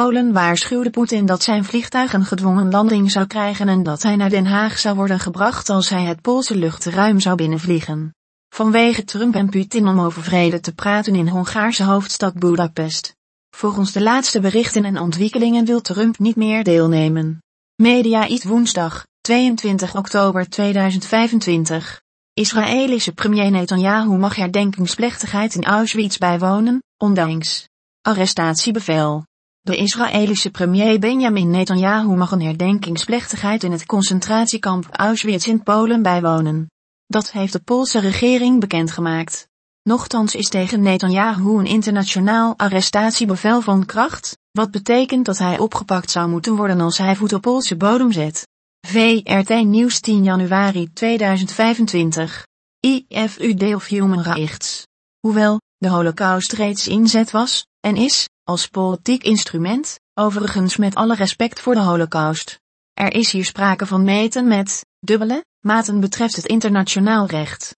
Polen waarschuwde Poetin dat zijn vliegtuig een gedwongen landing zou krijgen en dat hij naar Den Haag zou worden gebracht als hij het Poolse luchtruim zou binnenvliegen. Vanwege Trump en Putin om over vrede te praten in Hongaarse hoofdstad Budapest. Volgens de laatste berichten en ontwikkelingen wil Trump niet meer deelnemen. Media iets woensdag, 22 oktober 2025. Israëlische premier Netanyahu mag herdenkingsplechtigheid in Auschwitz bijwonen, ondanks arrestatiebevel. De Israëlische premier Benjamin Netanyahu mag een herdenkingsplechtigheid in het concentratiekamp Auschwitz in Polen bijwonen. Dat heeft de Poolse regering bekendgemaakt. Nochtans is tegen Netanyahu een internationaal arrestatiebevel van kracht, wat betekent dat hij opgepakt zou moeten worden als hij voet op Poolse bodem zet. VRT Nieuws 10 januari 2025. IFUD of Human Rights. Hoewel de holocaust reeds inzet was, en is, als politiek instrument, overigens met alle respect voor de holocaust. Er is hier sprake van meten met, dubbele, maten betreft het internationaal recht.